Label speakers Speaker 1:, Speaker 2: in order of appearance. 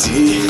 Speaker 1: 自